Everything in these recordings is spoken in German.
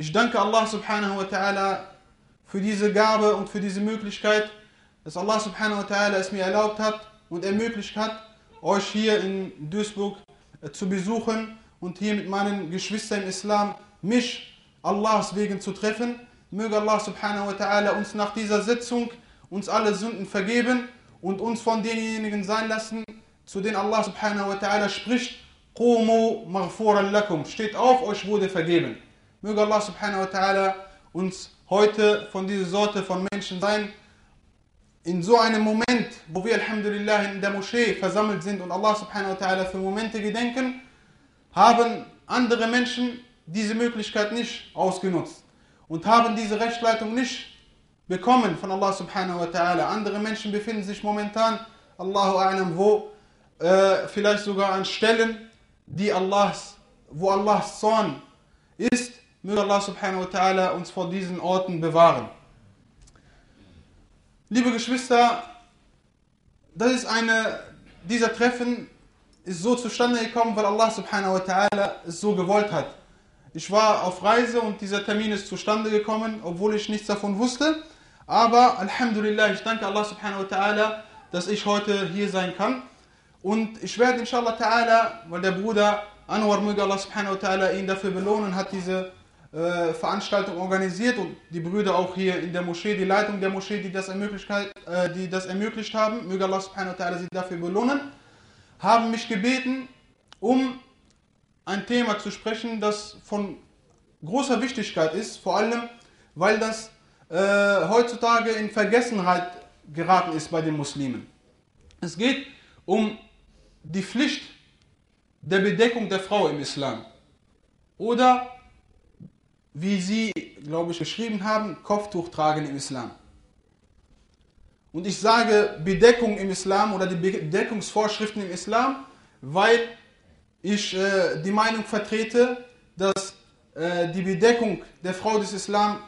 Ich danke Allah subhanahu wa ta'ala für diese Gabe und für diese Möglichkeit, dass Allah subhanahu wa ta'ala es mir erlaubt hat und ermöglicht hat, euch hier in Duisburg äh, zu besuchen und hier mit meinen Geschwistern im Islam mich Allahs wegen zu treffen. Möge Allah subhanahu wa ta'ala uns nach dieser Sitzung uns alle Sünden vergeben und uns von denjenigen sein lassen, zu denen Allah subhanahu wa ta'ala spricht, Qumu maghfuran lakum, steht auf, euch wurde vergeben. Möge Allah subhanahu wa ta'ala uns heute von dieser Sorte von Menschen sein, in so einem Moment, wo wir Alhamdulillah in der Moschee versammelt sind und Allah subhanahu wa ta'ala für Momente gedenken, haben andere Menschen diese Möglichkeit nicht ausgenutzt und haben diese Rechtsleitung nicht bekommen von Allah subhanahu wa ta'ala. Andere Menschen befinden sich momentan, Allahu a'lam, wo äh, vielleicht sogar an Stellen, die Allahs, wo Allahs Zorn ist. Möge Allah subhanahu wa ta'ala uns vor diesen Orten bewahren. Liebe Geschwister, das ist eine, dieser Treffen ist so zustande gekommen, weil Allah subhanahu wa ta'ala es so gewollt hat. Ich war auf Reise und dieser Termin ist zustande gekommen, obwohl ich nichts davon wusste. Aber Alhamdulillah, ich danke Allah subhanahu wa ta'ala, dass ich heute hier sein kann. Und ich werde inshallah ta'ala, weil der Bruder Anwar möge Allah subhanahu wa ta'ala ihn dafür belohnen, hat diese äh, Veranstaltung organisiert und die Brüder auch hier in der Moschee, die Leitung der Moschee, die das ermöglicht, äh, die das ermöglicht haben, möge Allah subhanahu wa ta'ala sie dafür belohnen, haben mich gebeten, um ein Thema zu sprechen, das von großer Wichtigkeit ist, vor allem weil das äh, heutzutage in Vergessenheit geraten ist bei den Muslimen. Es geht um die Pflicht der Bedeckung der Frau im Islam. Oder, wie sie, glaube ich, geschrieben haben, Kopftuch tragen im Islam. Und ich sage Bedeckung im Islam oder die Bedeckungsvorschriften im Islam, weil ich äh, die Meinung vertrete, dass äh, die Bedeckung der Frau des Islam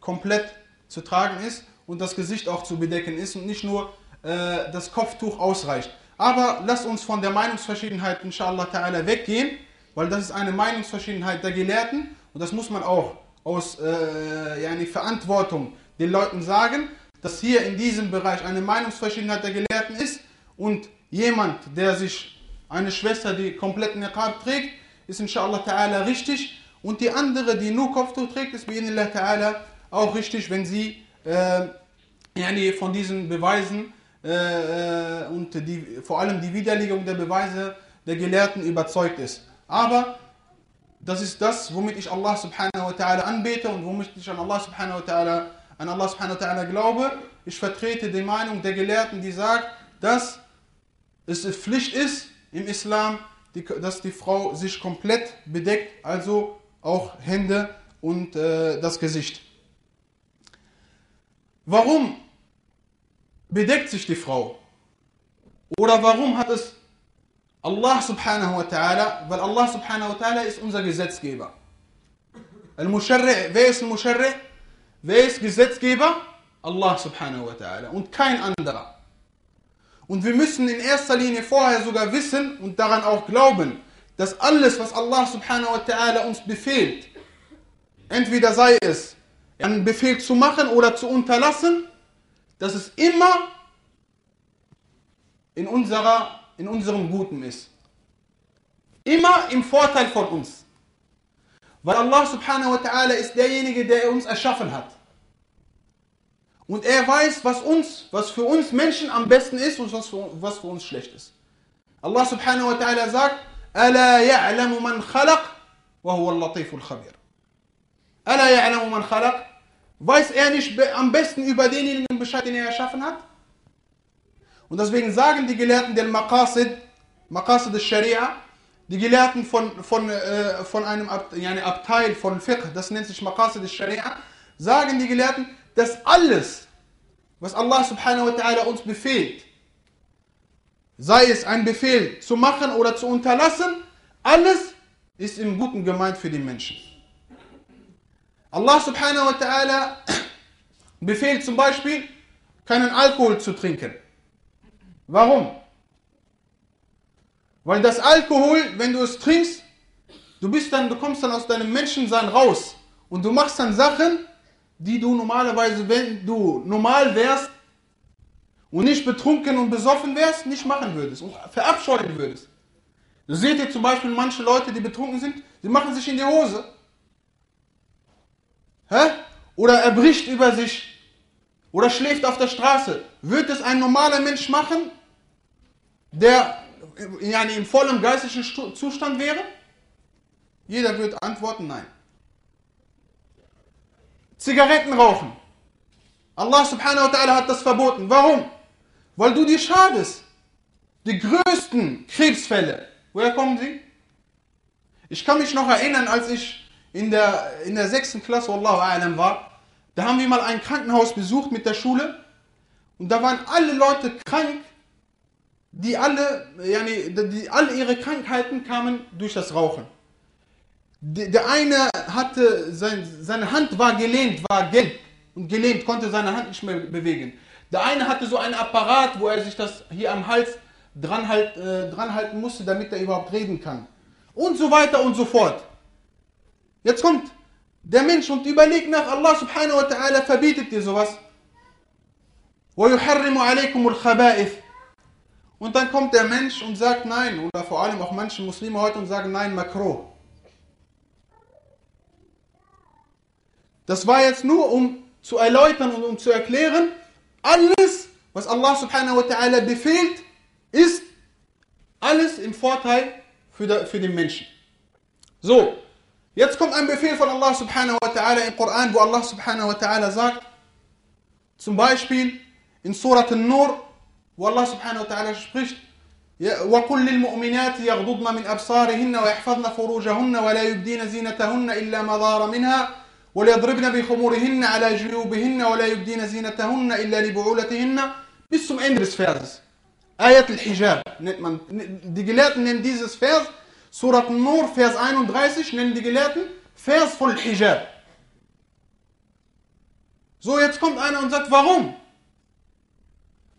komplett zu tragen ist und das Gesicht auch zu bedecken ist und nicht nur äh, das Kopftuch ausreicht. Aber lasst uns von der Meinungsverschiedenheit inshallah ta'ala weggehen, weil das ist eine Meinungsverschiedenheit der Gelehrten und das muss man auch aus äh, yani Verantwortung den Leuten sagen, dass hier in diesem Bereich eine Meinungsverschiedenheit der Gelehrten ist und jemand, der sich, eine Schwester, die komplett Niqab trägt, ist inshallah ta'ala richtig und die andere, die nur Kopftuch trägt, ist bi ta'ala auch richtig, wenn sie äh, yani von diesen Beweisen äh, und die, vor allem die Widerlegung der Beweise der Gelehrten überzeugt ist. Aber das ist das, womit ich Allah subhanahu wa ta'ala anbete und womit ich an Allah subhanahu wa ta'ala an Allah subhanahu wa ta'ala glaube. Ich vertrete die Meinung der Gelehrten, die sagt, dass es Pflicht ist im Islam, dass die Frau sich komplett bedeckt, also auch Hände und äh, das Gesicht. Warum bedeckt sich die Frau? Oder warum hat es Allah subhanahu wa ta'ala, weil Allah subhanahu wa ta'ala ist unser Gesetzgeber. Al-Musharri', wer ist Al-Musharri'? Wer ist Gesetzgeber? Allah subhanahu wa ta'ala und kein anderer. Und wir müssen in erster Linie vorher sogar wissen und daran auch glauben, dass alles, was Allah subhanahu wa ta'ala uns befehlt, entweder sei es einen Befehl zu machen oder zu unterlassen, dass es immer in, unserer, in unserem Guten ist. Immer im Vorteil von uns. Weil Allah subhanahu wa ta'ala ist derjenige, der uns erschaffen hat. Und er weiß, was uns, was für uns Menschen am besten ist und was für, was für uns schlecht ist. Allah subhanahu wa ta'ala sagt, ألا يعلم من خلق وهو اللطيف الخبير. ألا يعلم من خلق Weiß er nicht am besten über denjenigen Bescheid, den er erschaffen hat? Und deswegen sagen die Gelehrten der Maqasid, Maqasid des Sharia, die Gelehrten von, von, äh, von einem Ab, yani Abteil von Fiqh, das nennt sich Maqasid des Sharia, sagen die Gelehrten, dass alles, was Allah subhanahu wa ta'ala uns befehlt, sei es ein Befehl zu machen oder zu unterlassen, alles ist im Guten gemeint für die Menschen. Allah subhanahu wa ta'ala befehlt zum Beispiel, keinen Alkohol zu trinken. Warum? Weil das Alkohol, wenn du es trinkst, du bist dann, du kommst dann aus deinem Menschensein raus und du machst dann Sachen, die du normalerweise, wenn du normal wärst und nicht betrunken und besoffen wärst, nicht machen würdest und verabscheuen würdest. Du seht ihr zum Beispiel manche Leute, die betrunken sind, sie machen sich in die Hose. Hä? Oder er bricht über sich. Oder schläft auf der Straße. Wird es ein normaler Mensch machen, der yani im vollen geistlichen Zustand wäre? Jeder wird antworten, nein. Zigaretten rauchen. Allah subhanahu wa ta'ala hat das verboten. Warum? Weil du dir schadest. Die größten Krebsfälle, woher kommen sie? Ich kann mich noch erinnern, als ich in der, in der sechsten Klasse, Wallahu a'lam, war, da haben wir mal ein Krankenhaus besucht mit der Schule und da waren alle Leute krank, die alle, yani, die, alle ihre Krankheiten kamen durch das Rauchen. Der eine hatte, sein, seine Hand war gelähmt, war gelb und gelähmt, konnte seine Hand nicht mehr bewegen. Der eine hatte so einen Apparat, wo er sich das hier am Hals dran, halt, äh, dran halten musste, damit er überhaupt reden kann. Und so weiter und so fort. Jetzt kommt der Mensch und überlegt nach, Allah subhanahu wa ta'ala verbietet dir sowas. Und dann kommt der Mensch und sagt nein, oder vor allem auch manche Muslime heute und sagen nein, makro. Das war jetzt nur, um zu erläutern und um zu erklären, alles, was Allah subhanahu wa ta'ala befehlt, ist alles im Vorteil für, den Menschen. So, jetzt kommt ein Befehl von Allah subhanahu wa ta'ala im Koran, wo Allah subhanahu wa ta'ala sagt, zum Beispiel in Surat An-Nur, والله سبحانه وتعالى شبقش وقل للمؤمنات يغضضن من أبصارهن ويحفظن فروجهن ولا يبدين زينتهن إلا ما ظهر منها وليضربن بخمورهن على جيوبهن ولا يبدين زينتهن إلا لبعولتهن. بسم اندرس فاز آية الحجاب. ديجلات نن ديزس فاز سورة النور فاز 31 نن ديجلات فاز فل الحجاب So jetzt kommt einer und?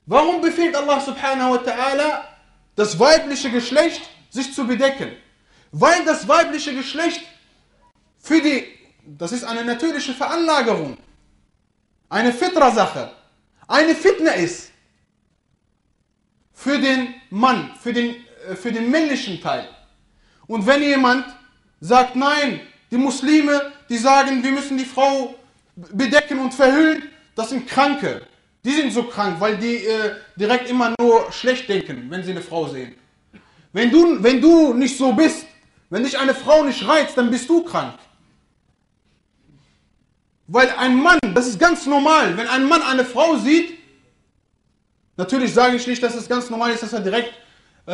Warum befiehlt Allah subhanahu wa ta'ala, das weibliche Geschlecht sich zu bedecken? Weil das weibliche Geschlecht für die das ist eine natürliche Veranlagerung. Eine Fitra-Sache. Eine Fitna ist. Für den Mann, für den, äh, für den männlichen Teil. Und wenn jemand sagt, nein, die Muslime, die sagen, wir müssen die Frau bedecken und verhüllen, das sind Kranke. Die sind so krank, weil die äh, direkt immer nur schlecht denken, wenn sie eine Frau sehen. Wenn du, wenn du nicht so bist, wenn dich eine Frau nicht reizt, dann bist du krank. Weil ein Mann, das ist ganz normal, wenn ein Mann eine Frau sieht, natürlich sage ich nicht, dass es ganz normal ist, dass er direkt äh,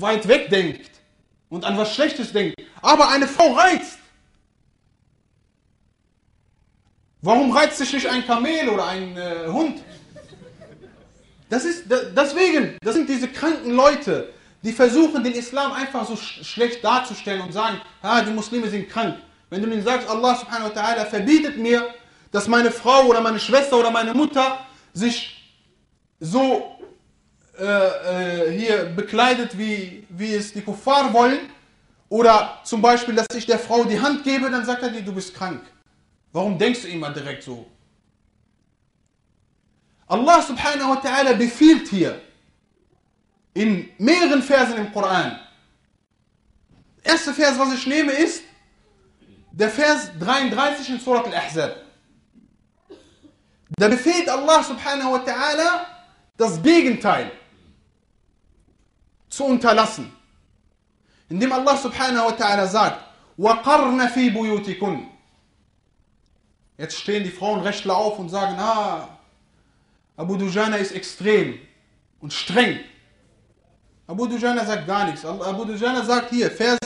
weit weg denkt und an was Schlechtes denkt. Aber eine Frau reizt. Warum reizt sich nicht ein Kamel oder ein äh, Hund? Das ist deswegen, das sind diese kranken Leute, die versuchen, den Islam einfach so sch schlecht darzustellen und sagen, ah, die Muslime sind krank. Wenn du ihnen sagst, Allah subhanahu wa ta'ala verbietet mir, dass meine Frau oder meine Schwester oder meine Mutter sich so äh, äh, hier bekleidet, wie, wie es die Kuffar wollen, oder zum Beispiel, dass ich der Frau die Hand gebe, dann sagt er dir, du bist krank. Warum denkst du immer direkt so? Allah subhanahu wa ta'ala befiehlt hier in mehreren Versen im Koran. Erster Vers, was ich nehme, ist, der Vers 33 in Surat Al-Ahzab. Da befehlt Allah subhanahu wa ta'ala, das Gegenteil zu unterlassen. Indem Allah subhanahu wa ta'ala sagt, وَقَرْنَ فِي بُيُوتِكُنْ Jetzt stehen die Frauenrechtler auf und sagen, ah, Abu Dujana ist extrem und streng. Abu Dujana sagt gar nichts. Abu Dujana sagt hier, Vers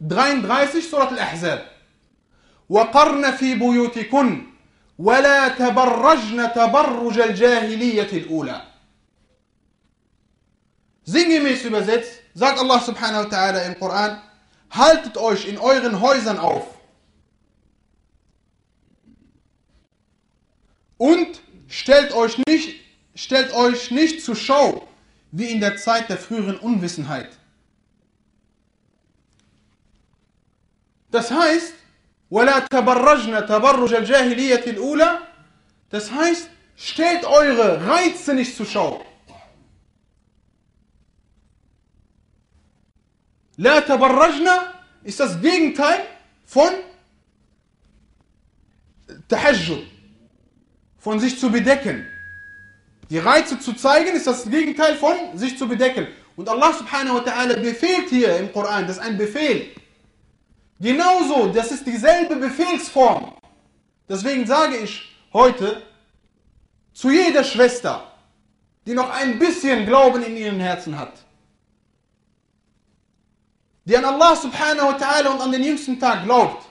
33, Surat Al-Ahzab. وقرن في بيوتكن ولا تبرجن تبرج الجاهلية الأولى Sinngemäß übersetzt, sagt Allah subhanahu wa ta'ala im Koran, haltet euch in euren Häusern auf Und stellt euch nicht, stellt euch nicht zur Schau, wie in der Zeit der früheren Unwissenheit. Das heißt, das heißt, stellt eure Reize nicht zur Schau. La tabarrajna ist das Gegenteil von Tahajjud von sich zu bedecken. Die Reize zu zeigen ist das Gegenteil von sich zu bedecken. Und Allah subhanahu wa ta'ala befehlt hier im Koran, das ist ein Befehl. Genauso, das ist dieselbe Befehlsform. Deswegen sage ich heute zu jeder Schwester, die noch ein bisschen Glauben in ihren Herzen hat, die an Allah subhanahu wa ta'ala und an den jüngsten Tag glaubt,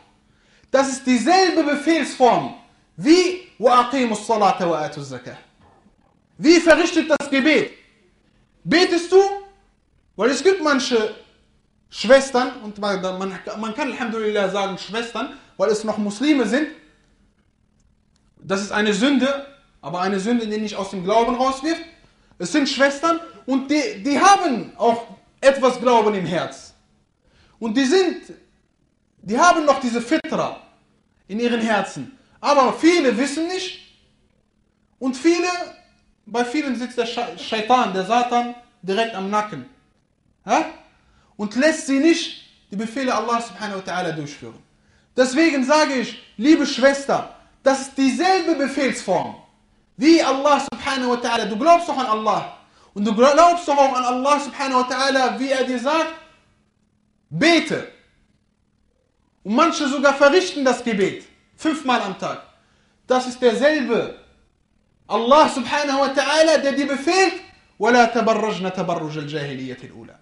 das ist dieselbe Befehlsform wie wie verrichtet das Gebet? Betest du? Weil es gibt manche Schwestern, und man, man, man kann Alhamdulillah sagen Schwestern, weil es noch Muslime sind. Das ist eine Sünde, aber eine Sünde, die nicht aus dem Glauben rauswirft. Es sind Schwestern und die, die haben auch etwas Glauben im Herz. Und die sind, die haben noch diese Fitra in ihren Herzen. Aber viele wissen nicht und viele bei vielen sitzt der Shaitan, der Satan, direkt am Nacken. Ja? Und lässt sie nicht die Befehle Allah subhanahu wa ta'ala durchführen. Deswegen sage ich, liebe Schwester, das ist dieselbe Befehlsform. Wie Allah subhanahu wa ta'ala. Du glaubst doch an Allah. Und du glaubst doch auch an Allah subhanahu wa ta'ala, wie er dir sagt, bete. Und manche sogar verrichten das Gebet. Fünfmal am Tag. Das ist derselbe Allah subhanahu wa ta'ala, der dir befehlt, وَلَا تَبَرَّجْنَ تَبَرُّجَ الْجَاهِلِيَّةِ الْأُولَى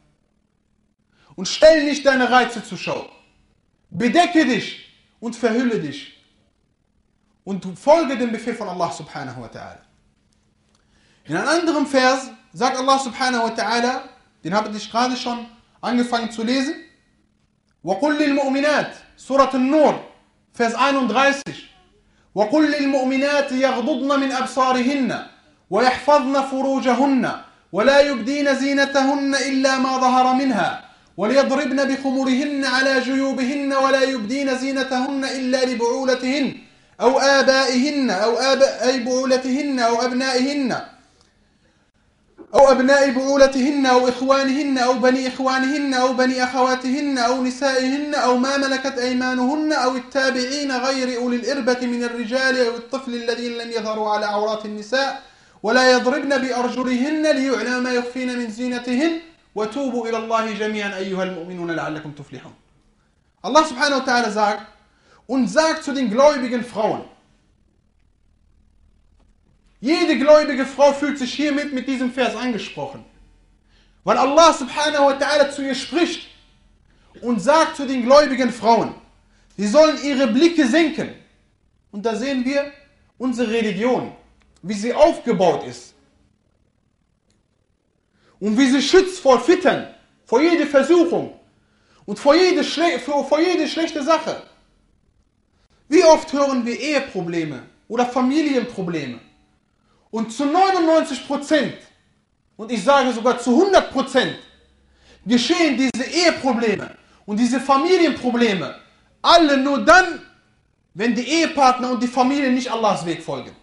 Und stell nicht deine Reize zur Schau. Bedecke dich und verhülle dich. Und folge dem Befehl von Allah subhanahu wa ta'ala. In einem anderen Vers sagt Allah subhanahu wa ta'ala, den habe ich gerade schon angefangen zu lesen, وَقُلْ لِلْمُؤْمِنَاتِ Surat An-Nur, Vers 31. وقل للمؤمنات يغضضن من أبصارهن ويحفظن فروجهن ولا يبدين زينتهن إلا ما ظهر منها وليضربن بخمرهن على جيوبهن ولا يبدين زينتهن إلا لبعولتهن أو آبائهن أو آباء بعولتهن أو أبنائهن أو أبناء بعولتهن أو إخوانهن أو بني إخوانهن أو بني أخواتهن أو نسائهن أو ما ملكت أيمانهن أو التابعين غير أولي الإربة من الرجال أو الطفل الذين لم يظهروا على عورات النساء ولا يضربن بأرجلهن ليعلم ما يخفين من زينتهن وتوبوا إلى الله جميعا أيها المؤمنون لعلكم تفلحون. الله سبحانه وتعالى sagt und sagt zu den gläubigen Frauen Jede gläubige Frau fühlt sich hiermit mit diesem Vers angesprochen. Weil Allah subhanahu wa ta'ala zu ihr spricht und sagt zu den gläubigen Frauen, sie sollen ihre Blicke senken. Und da sehen wir unsere Religion, wie sie aufgebaut ist. Und wie sie schützt vor Fittern, vor jede Versuchung und vor jede, vor jede schlechte Sache. Wie oft hören wir Eheprobleme oder Familienprobleme? Und zu 99 Prozent, und ich sage sogar zu 100 Prozent, geschehen diese Eheprobleme und diese Familienprobleme alle nur dann, wenn die Ehepartner und die Familie nicht Allahs Weg folgen.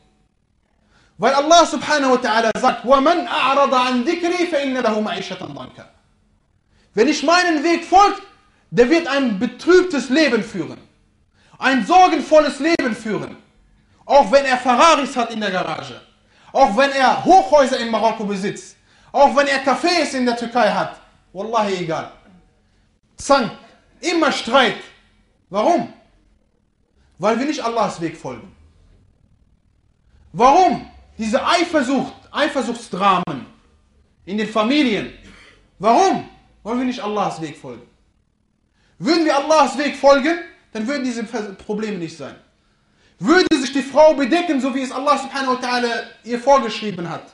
Weil Allah subhanahu wa ta'ala sagt, وَمَنْ أَعْرَضَ عَنْ ذِكْرِي فَإِنَّ لَهُ مَعِشَةً ضَنْكَ Wenn ich meinen Weg folgt, der wird ein betrübtes Leben führen. Ein sorgenvolles Leben führen. Auch wenn er Ferraris hat in der Garage. Auch wenn er Hochhäuser in Marokko besitzt. Auch wenn er Cafés in der Türkei hat. Wallahi egal. Zank. Immer Streit. Warum? Weil wir nicht Allahs Weg folgen. Warum? Diese Eifersucht, Eifersuchtsdramen in den Familien. Warum? Weil wir nicht Allahs Weg folgen. Würden wir Allahs Weg folgen, dann würden diese Probleme nicht sein. Würde sich die Frau bedecken, so wie es Allah subhanahu wa ta'ala ihr vorgeschrieben hat.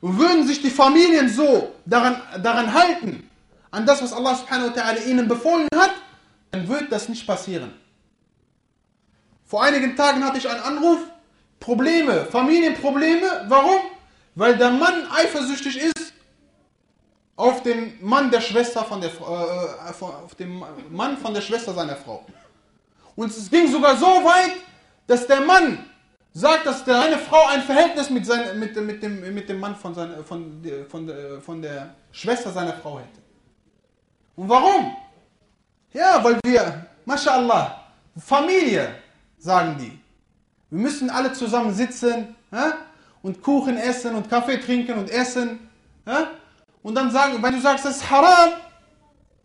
Würden sich die Familien so daran, daran halten, an das, was Allah subhanahu wa ta'ala ihnen befohlen hat, dann wird das nicht passieren. Vor einigen Tagen hatte ich einen Anruf, Probleme, Familienprobleme. Warum? Weil der Mann eifersüchtig ist auf den Mann der Schwester von der äh, auf den Mann von der Schwester seiner Frau. Und es ging sogar so weit, dass der Mann sagt, dass seine Frau ein Verhältnis mit, sein, mit, mit, dem, mit dem Mann von, seine, von, von, von der Schwester seiner Frau hätte. Und warum? Ja, weil wir, mashallah, Familie, sagen die. Wir müssen alle zusammen sitzen ja, und Kuchen essen und Kaffee trinken und essen. Ja, und dann sagen, wenn du sagst, das ist haram,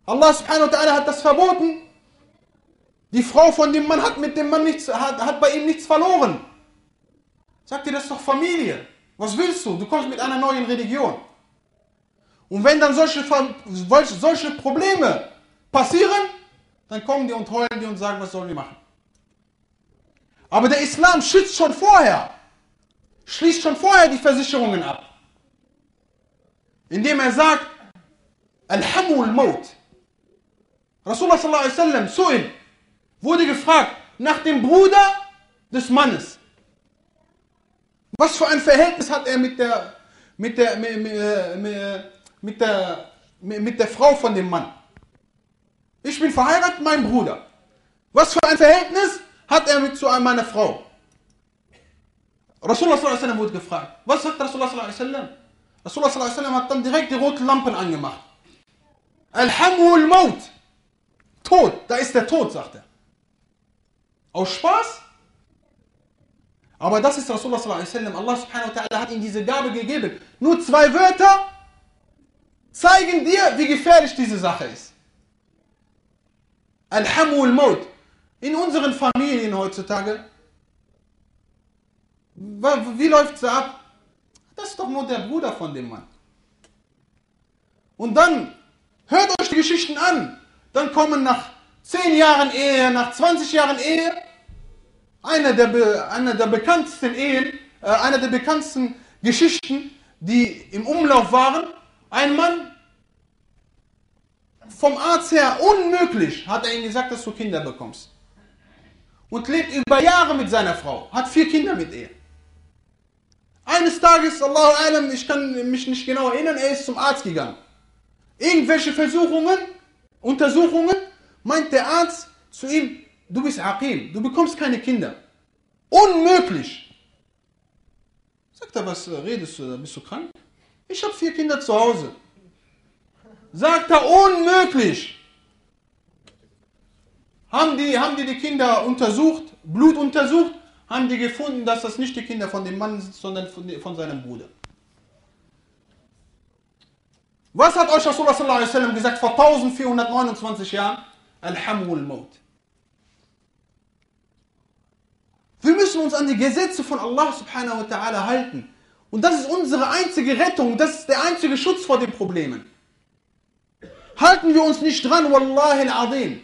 Allah subhanahu wa ta'ala hat das verboten. Die Frau von dem Mann hat mit dem Mann nichts, hat, hat bei ihm nichts verloren. Sagt dir, das ist doch Familie. Was willst du? Du kommst mit einer neuen Religion. Und wenn dann solche, solche Probleme passieren, dann kommen die und heulen die und sagen, was sollen wir machen? Aber der Islam schützt schon vorher, schließt schon vorher die Versicherungen ab. Indem er sagt, Alhamu al-Maut. Rasulullah sallallahu alaihi wasallam, Su'il, wurde gefragt nach dem Bruder des Mannes. Was für ein Verhältnis hat er mit der, mit der, mit, mit der, mit der Frau von dem Mann? Ich bin verheiratet, mein Bruder. Was für ein Verhältnis hat er mit zu meiner Frau? Rasulullah sallallahu alaihi wurde gefragt. Was sagt Rasulullah sallallahu alaihi wasallam? Rasulullah sallallahu alaihi hat dann direkt die roten Lampen angemacht. Alhamu al-Maut. Tod, da ist der Tod, sagt er. Aus Spaß? Aber das ist Rasulullah sallallahu. Allah subhanahu wa ta'ala hat ihm diese Gabe gegeben. Nur zwei Wörter zeigen dir, wie gefährlich diese Sache ist. Alhamu al-Maut. In unseren Familien heutzutage, wie läuft es ab? Das ist doch nur der Bruder von dem Mann. Und dann hört euch die Geschichten an. Dann kommen nach 10 Jahren Ehe, nach 20 Jahren Ehe, eine der, eine der bekanntesten Ehen, äh, eine der bekanntesten Geschichten, die im Umlauf waren. Ein Mann vom Arzt her unmöglich, hat er ihm gesagt, dass du Kinder bekommst. Und lebt über Jahre mit seiner Frau, hat vier Kinder mit ihr. Eines Tages, Allahu Alam, ich kann mich nicht genau erinnern, er ist zum Arzt gegangen. Irgendwelche Versuchungen, Untersuchungen, meint der Arzt zu ihm, du bist Aqim, du bekommst keine Kinder. Unmöglich. Sagt er, was redest du da? Bist du krank? Ich habe vier Kinder zu Hause. Sagt er, unmöglich. Haben die, haben die die Kinder untersucht, Blut untersucht, haben die gefunden, dass das nicht die Kinder von dem Mann sind, sondern von, von seinem Bruder. Was hat euch Rasulullah gesagt vor 1429 Jahren? Alhamul Maut. Wir müssen uns an die Gesetze von Allah subhanahu wa ta'ala halten. Und das ist unsere einzige Rettung, das ist der einzige Schutz vor den Problemen. Halten wir uns nicht dran, Wallahi al-Azim,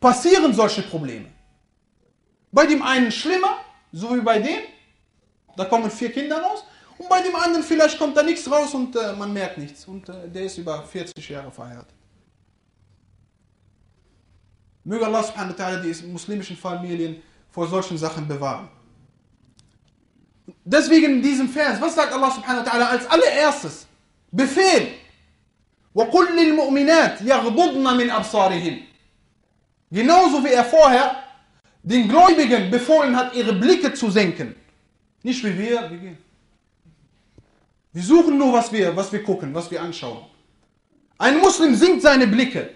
passieren solche Probleme. Bei dem einen schlimmer, so wie bei dem, da kommen vier Kinder raus, und bei dem anderen vielleicht kommt da nichts raus und äh, man merkt nichts. Und äh, der ist über 40 Jahre verheiratet. Möge Allah subhanahu wa ta'ala die muslimischen Familien vor solchen Sachen bewahren. Deswegen in diesem Vers, was sagt Allah subhanahu wa ta'ala als allererstes? Befehl. وَقُلْ لِلْمُؤْمِنَاتِ يَغْضُضْنَ مِنْ أَبْصَارِهِمْ Genauso wie er vorher den Gläubigen befohlen hat, ihre Blicke zu senken. Nicht wie wir, wir gehen. Wir suchen nur, was wir, was wir gucken, was wir anschauen. Ein Muslim sinkt seine Blicke,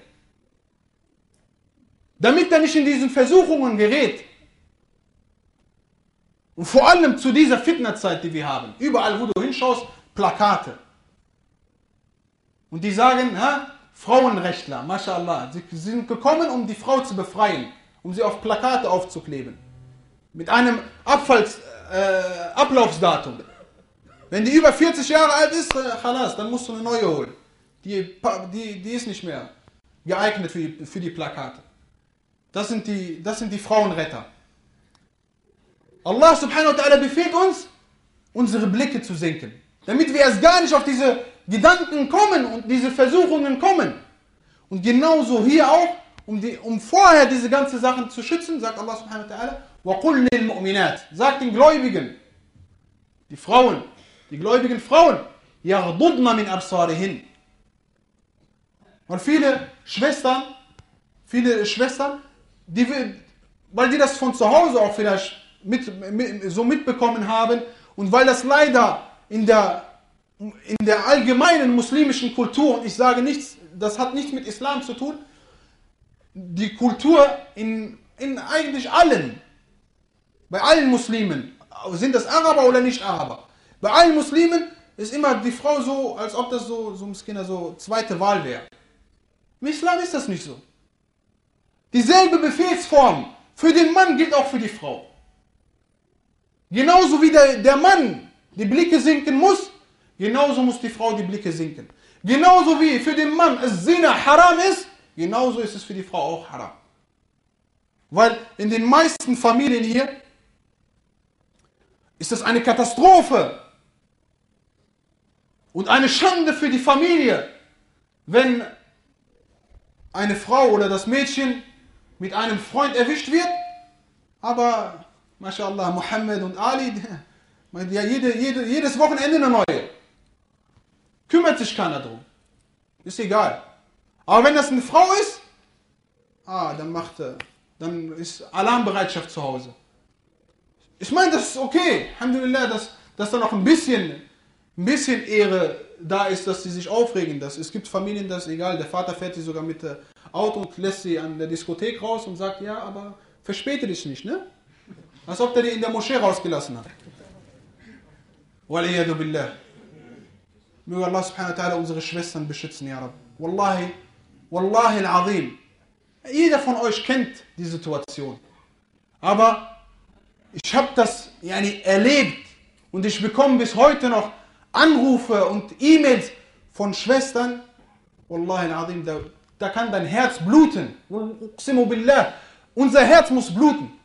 damit er nicht in diesen Versuchungen gerät. und vor allem zu dieser Fitnerzeit, die wir haben. Überall, wo du hinschaust, Plakate. Und die sagen, ha, Frauenrechtler, mashallah, sie sind gekommen, um die Frau zu befreien, um sie auf Plakate aufzukleben. Mit einem Abfalls, äh, Ablaufsdatum. Wenn die über 40 Jahre alt ist, äh, khalas, dann musst du eine neue holen. Die, die, die ist nicht mehr geeignet für die, für die Plakate. Das sind die, das sind die Frauenretter. Allah subhanahu wa ta'ala befiehlt uns, unsere Blicke zu senken. Damit wir erst gar nicht auf diese Gedanken kommen und diese Versuchungen kommen. Und genauso hier auch, um, die, um vorher diese ganzen Sachen zu schützen, sagt Allah subhanahu wa ta'ala, وَقُلْ لِلْمُؤْمِنَاتِ Sagt den Gläubigen, die Frauen, die gläubigen Frauen, يَغْضُضْنَ مِنْ أَبْصَارِهِنْ Und viele Schwestern, viele Schwestern die, weil die das von zu Hause auch vielleicht mit, mit, so mitbekommen haben und weil das leider in der, in der allgemeinen muslimischen Kultur, und ich sage nichts, das hat nichts mit Islam zu tun, die Kultur in, in eigentlich allen, bei allen Muslimen, sind das Araber oder nicht Araber, bei allen Muslimen ist immer die Frau so, als ob das so, so, Kinder so zweite Wahl wäre. Im Islam ist das nicht so. Dieselbe Befehlsform für den Mann gilt auch für die Frau. Genauso wie der, der Mann die Blicke sinken muss, genauso muss die Frau die Blicke sinken. Genauso wie für den Mann es Zina haram ist, genauso ist es für die Frau auch haram. Weil in den meisten Familien hier ist das eine Katastrophe und eine Schande für die Familie, wenn eine Frau oder das Mädchen mit einem Freund erwischt wird, aber, mashallah, Mohammed und Ali, ja, jede, jede, jedes Wochenende eine neue. Kümmert sich keiner drum. Ist egal. Aber wenn das eine Frau ist, ah, dann macht dann ist Alarmbereitschaft zu Hause. Ich meine, das ist okay. Alhamdulillah, dass, dass da noch ein bisschen, ein bisschen Ehre da ist, dass sie sich aufregen. Dass, es gibt Familien, das ist egal. Der Vater fährt sie sogar mit der Auto und lässt sie an der Diskothek raus und sagt, ja, aber verspäte dich nicht, ne? Als ob der die in der Moschee rausgelassen hat. Waliyadu billah. Möge Allah subhanahu wa ta'ala unsere Schwestern beschützen, ya Rab. Wallahi, Wallahi al-Azim. Jeder von euch kennt die Situation. Aber ich habe das yani, erlebt und ich bekomme bis heute noch Anrufe und E-Mails von Schwestern. Wallahi al-Azim, da, da kann dein Herz bluten. Unser Herz muss bluten.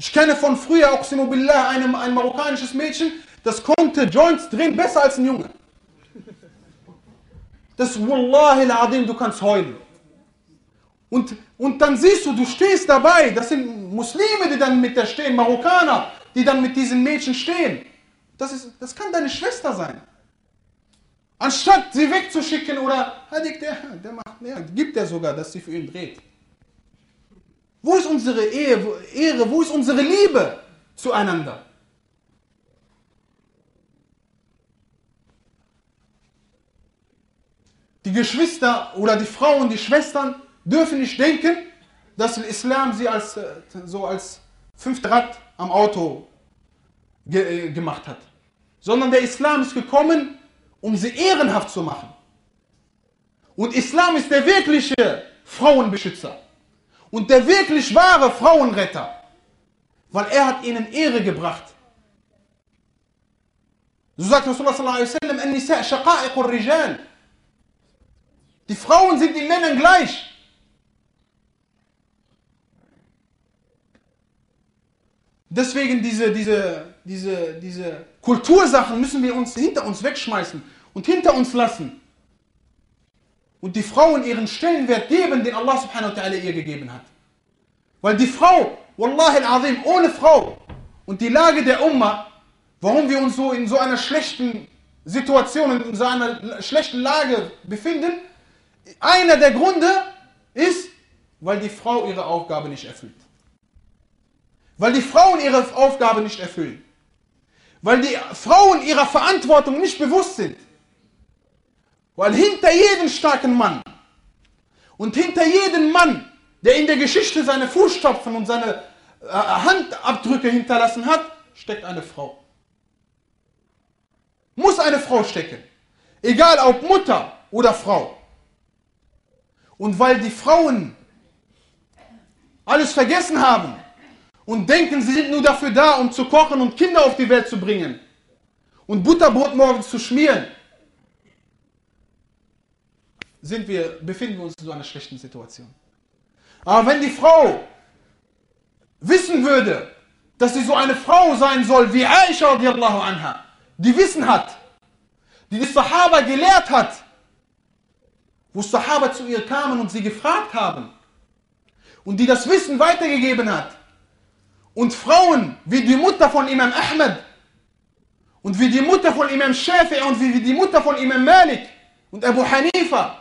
Ich kenne von früher, billah, ein, ein marokkanisches Mädchen, das konnte Joints drehen besser als ein Junge. Das Wallahi al-Adim, du kannst heulen. Und, und dann siehst du, du stehst dabei, das sind Muslime, die dann mit der stehen, Marokkaner, die dann mit diesen Mädchen stehen. Das, ist, das kann deine Schwester sein. Anstatt sie wegzuschicken oder, der, der macht, ja, gibt er sogar, dass sie für ihn dreht. Wo ist unsere Ehe, Ehre, wo ist unsere Liebe zueinander? Die Geschwister oder die Frauen, die Schwestern dürfen nicht denken, dass der Islam sie als, äh, so als fünfte Rad am Auto ge äh, gemacht hat. Sondern der Islam ist gekommen, um sie ehrenhaft zu machen. Und Islam ist der wirkliche Frauenbeschützer und der wirklich wahre Frauenretter, weil er hat ihnen Ehre gebracht. So sagt Rasulullah sallallahu alaihi wasallam, die Frauen sind den Männern gleich. Deswegen diese, diese, diese, diese Kultursachen müssen wir uns hinter uns wegschmeißen und hinter uns lassen. Und die Frauen ihren Stellenwert geben, den Allah subhanahu wa ta'ala ihr gegeben hat. Weil die Frau, Wallahi al-Azim, ohne Frau und die Lage der Umma, warum wir uns so in so einer schlechten Situation, in so einer schlechten Lage befinden, einer der Gründe ist, weil die Frau ihre Aufgabe nicht erfüllt. Weil die Frauen ihre Aufgabe nicht erfüllen. Weil die Frauen ihrer Verantwortung nicht bewusst sind. Weil hinter jedem starken Mann und hinter jedem Mann, der in der Geschichte seine Fußstapfen und seine äh, Handabdrücke hinterlassen hat, steckt eine Frau. Muss eine Frau stecken. Egal ob Mutter oder Frau. Und weil die Frauen alles vergessen haben, und denken, sie sind nur dafür da, um zu kochen und Kinder auf die Welt zu bringen und Butterbrot morgens zu schmieren, sind wir, befinden wir uns in so einer schlechten Situation. Aber wenn die Frau wissen würde, dass sie so eine Frau sein soll wie Aisha anha, die Wissen hat, die die Sahaba gelehrt hat, wo Sahaba zu ihr kamen und sie gefragt haben und die das Wissen weitergegeben hat, und Frauen wie die Mutter von Imam Ahmed und wie die Mutter von Imam Shafi und wie die Mutter von Imam Malik und Abu Hanifa,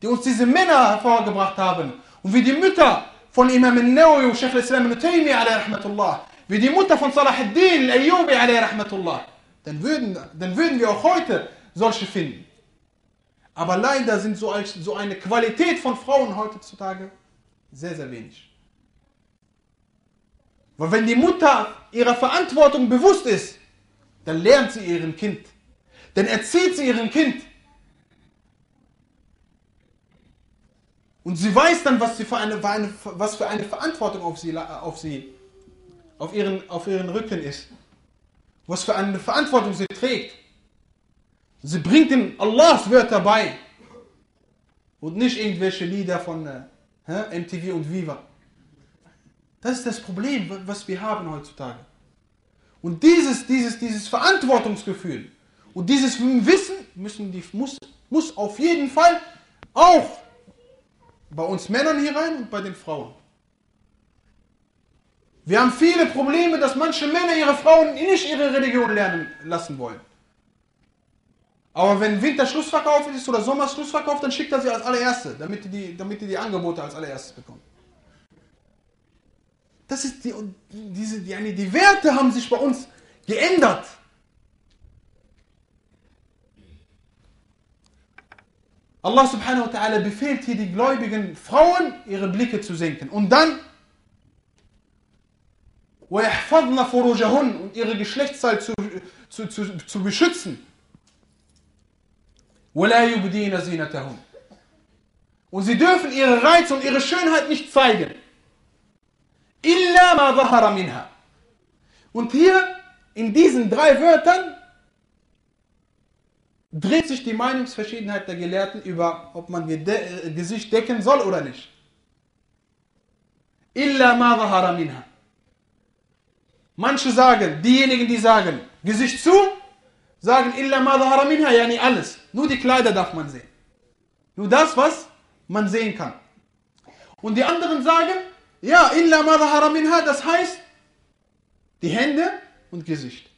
die uns diese Männer hervorgebracht haben und wie die Mütter von Imam al-Nawawi und Sheikh al-Islam alayhi rahmatullah, wie die Mutter von Salah ad-Din al-Ayyubi rahmatullah, dann würden, dann würden wir auch heute solche finden. Aber leider sind so, so eine Qualität von Frauen heutzutage sehr, sehr wenig. Weil wenn die Mutter ihrer Verantwortung bewusst ist, dann lernt sie ihrem Kind. Dann erzieht sie ihrem Kind. Und sie weiß dann, was, sie für eine, was für eine Verantwortung auf sie, auf sie, auf ihren, auf ihren Rücken ist. Was für eine Verantwortung sie trägt. Sie bringt ihm Allahs Wörter bei. Und nicht irgendwelche Lieder von äh, MTV und Viva. Das ist das Problem, was wir haben heutzutage. Und dieses, dieses, dieses Verantwortungsgefühl und dieses Wissen müssen die, muss, muss auf jeden Fall auch bei uns Männern hier rein und bei den Frauen. Wir haben viele Probleme, dass manche Männer ihre Frauen nicht ihre Religion lernen lassen wollen. Aber wenn Winter Schlussverkauf ist oder Sommer Schlussverkauf, dann schickt er sie als allererste, damit die, damit die, die Angebote als allererstes bekommen. Das ist die, diese, die, die Werte haben sich bei uns geändert. Allah subhanahu wa ta'ala befehlt hier die gläubigen Frauen, ihre Blicke zu senken. Und dann und ihre Geschlechtsteil zu, zu, zu, zu beschützen. Und sie dürfen ihre Reiz und ihre Schönheit nicht zeigen. Illa ma zahara minha. Und hier in diesen drei Wörtern dreht sich die Meinungsverschiedenheit der Gelehrten über, ob man äh, Gesicht decken soll oder nicht. Illa ma zahara minha. Manche sagen, diejenigen, die sagen, Gesicht zu, sagen illa ma zahara minha, ja nicht alles. Nur die Kleider darf man sehen. Nur das, was man sehen kann. Und die anderen sagen, ja, illa ma zahara minha, das heißt, die Hände und Gesicht.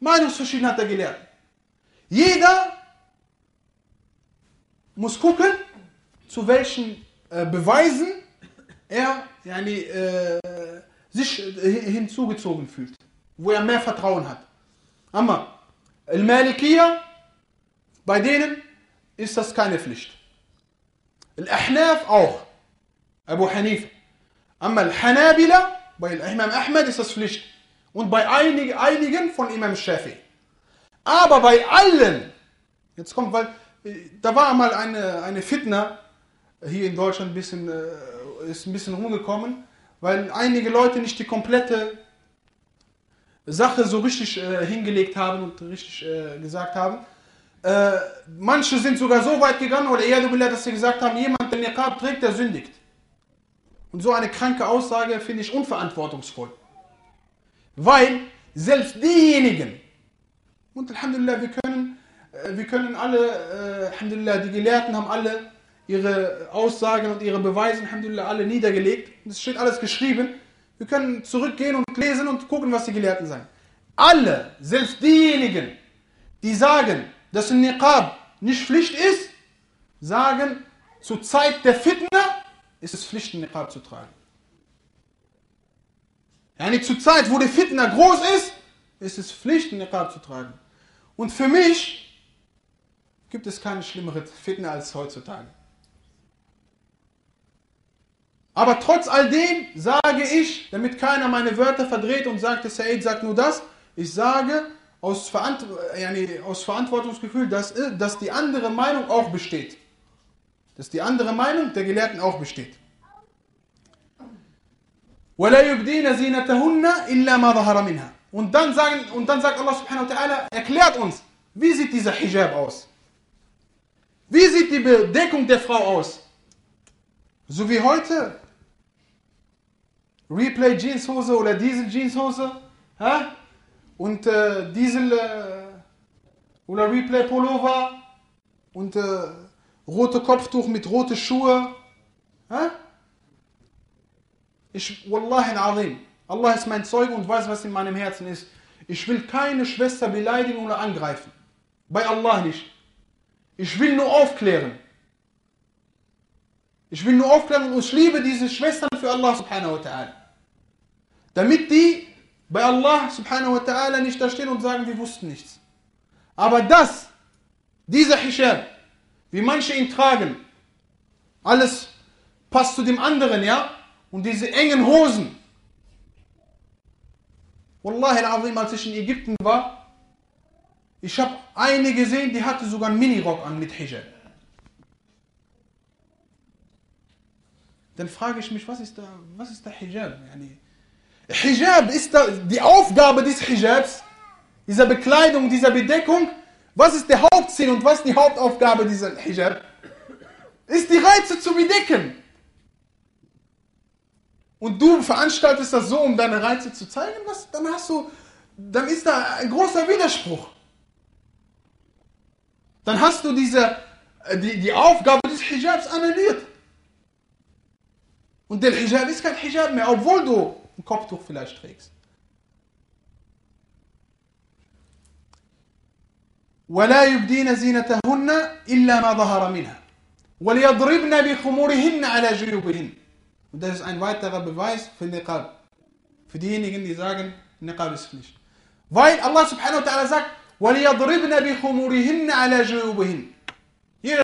Meinungsverschiedenheit der Gelehrten. Jeder muss gucken, zu welchen äh, Beweisen er yani, äh, sich hinzugezogen fühlt, wo er mehr Vertrauen hat. Aber Al-Malikiya, bei denen ist das keine Pflicht. Al-Ahnaf auch. Abu Hanif. Aber Al-Hanabila, bei Imam Ahmed ist das Pflicht. Und bei einigen, von Imam Shafi. Aber bei allen, jetzt kommt, weil da war einmal eine, eine Fitna hier in Deutschland ein bisschen, äh, ist ein bisschen rumgekommen, weil einige Leute nicht die komplette Sache so richtig äh, hingelegt haben und richtig äh, gesagt haben. Äh, manche sind sogar so weit gegangen, oder eher, dass sie gesagt haben, jemand, der Niqab trägt, der sündigt. Und so eine kranke Aussage finde ich unverantwortungsvoll. Weil selbst diejenigen, und Alhamdulillah, wir können, äh, wir können alle, äh, Alhamdulillah, die Gelehrten haben alle ihre Aussagen und ihre Beweise, Alhamdulillah, alle niedergelegt. Es steht alles geschrieben. Wir können zurückgehen und lesen und gucken, was die Gelehrten sagen. Alle, selbst diejenigen, die sagen, dass ein Niqab nicht Pflicht ist, sagen, zur Zeit der Fitna ist es Pflicht, ein Niqab zu tragen. Ja, nicht zur Zeit, wo die Fitna groß ist, ist es Pflicht, ein Niqab zu tragen. Und für mich gibt es keine schlimmere Fitna als heutzutage. Aber trotz all dem sage ich, damit keiner meine Wörter verdreht und sagt, der Said sagt nur das, ich sage aus, Verant aus Verantwortungsgefühl, dass, äh, dass die andere Meinung auch besteht. Dass die andere Meinung der Gelehrten auch besteht. Und dann, sagen, und dann sagt Allah subhanahu wa ta'ala, erklärt uns, wie sieht dieser Hijab aus? Wie sieht die Bedeckung der Frau aus? So wie heute, Replay Jeanshose oder Diesel Jeanshose hä? und äh, Diesel äh, oder Replay Pullover und äh, rote Kopftuch mit rote Schuhe. Hä? Ich, Wallahi al-Azim, Allah ist mein Zeuge und weiß, was in meinem Herzen ist. Ich will keine Schwester beleidigen oder angreifen. Bei Allah nicht. Ich will nur aufklären. Ich will nur aufklären und ich liebe diese Schwestern für Allah subhanahu wa ta'ala. Damit die bei Allah subhanahu wa ta'ala nicht da stehen und sagen, wir wussten nichts. Aber das, dieser Hijab, wie manche ihn tragen, alles passt zu dem anderen, ja? Und diese engen Hosen. Wallahi al-Azim, als ich in Ägypten war, ich habe eine gesehen, die hatte sogar einen Minirock an mit Hijab. Dann frage ich mich, was ist der, was ist der Hijab? Yani, Hijab ist da, die Aufgabe des Hijabs, dieser Bekleidung, dieser Bedeckung. Was ist der Hauptziel und was ist die Hauptaufgabe dieser Hijab? Ist die Reize zu bedecken Und du veranstaltest das so, um deine Reize zu zeigen, was, dann hast du, dann ist da ein großer Widerspruch. Dann hast du diese, die, die Aufgabe des Hijabs annulliert. Und der Hijab ist kein Hijab mehr, obwohl du ein Kopftuch vielleicht trägst. ولا يبدين زينتهن إلا ما ظهر منها وليضربن بخمورهن على جيوبهن Und das ist ein weiterer Beweis für Niqab. Für diejenigen, die sagen, Niqab ist Pflicht. Weil Allah subhanahu wa ta'ala sagt, وَلِيَضْرِبْنَ بِخُمُورِهِنَّ عَلَى جُيُوبِهِنَّ